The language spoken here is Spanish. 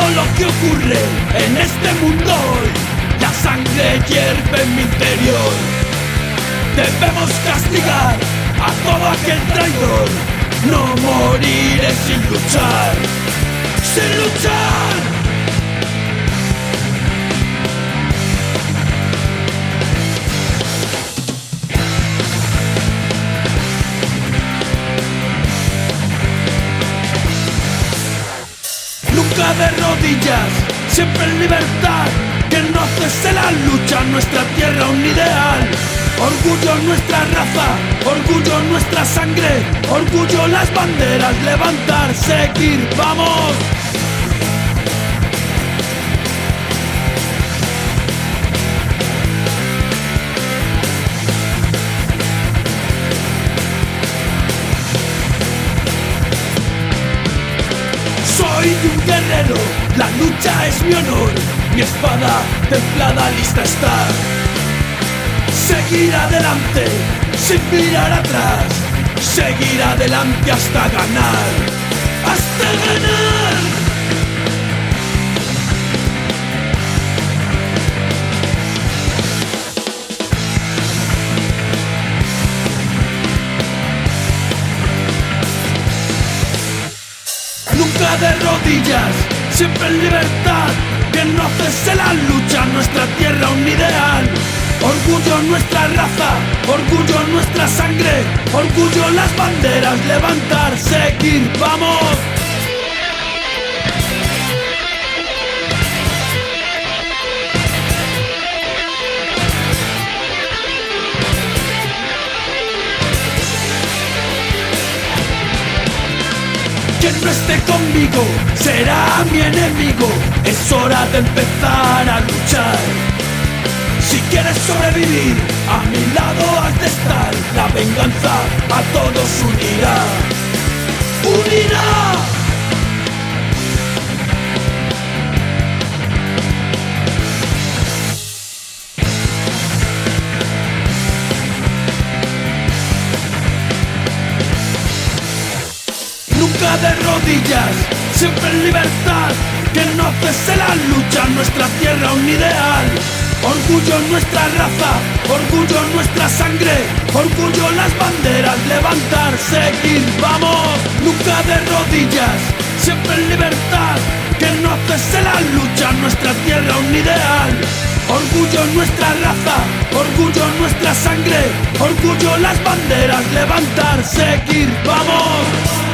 lo que ocurre en este mundo hoy. La sangre hierve en mi interior. Debemos castigar a todo aquel traidor. No moriré sin luchar. Sin luchar. De rodillas, siempre en libertad. Que no cese la lucha, nuestra tierra un ideal. Orgullo nuestra raza, orgullo nuestra sangre, orgullo las banderas, levantar, seguir, vamos. Soy un guerrero, la lucha es mi honor, mi espada templada lista está. Seguir adelante, sin mirar atrás, seguir adelante hasta ganar, hasta ganar. De rodillas, siempre en libertad. Que no cese la lucha, nuestra tierra un ideal. Orgullo nuestra raza, orgullo nuestra sangre, orgullo las banderas, levantar, seguir, vamos. Quien no esté conmigo será mi enemigo. Es hora de empezar a luchar. Si quieres sobrevivir, a mi lado has de estar. La venganza a todos unirá. Nunca de rodillas, siempre en libertad. Que no cese la lucha, nuestra tierra un ideal. Orgullo nuestra raza, orgullo nuestra sangre, orgullo las banderas, levantar, seguir, vamos. Nunca de rodillas, siempre en libertad. Que no cese la lucha, nuestra tierra un ideal. Orgullo nuestra raza, orgullo nuestra sangre, orgullo las banderas, levantar, seguir, vamos.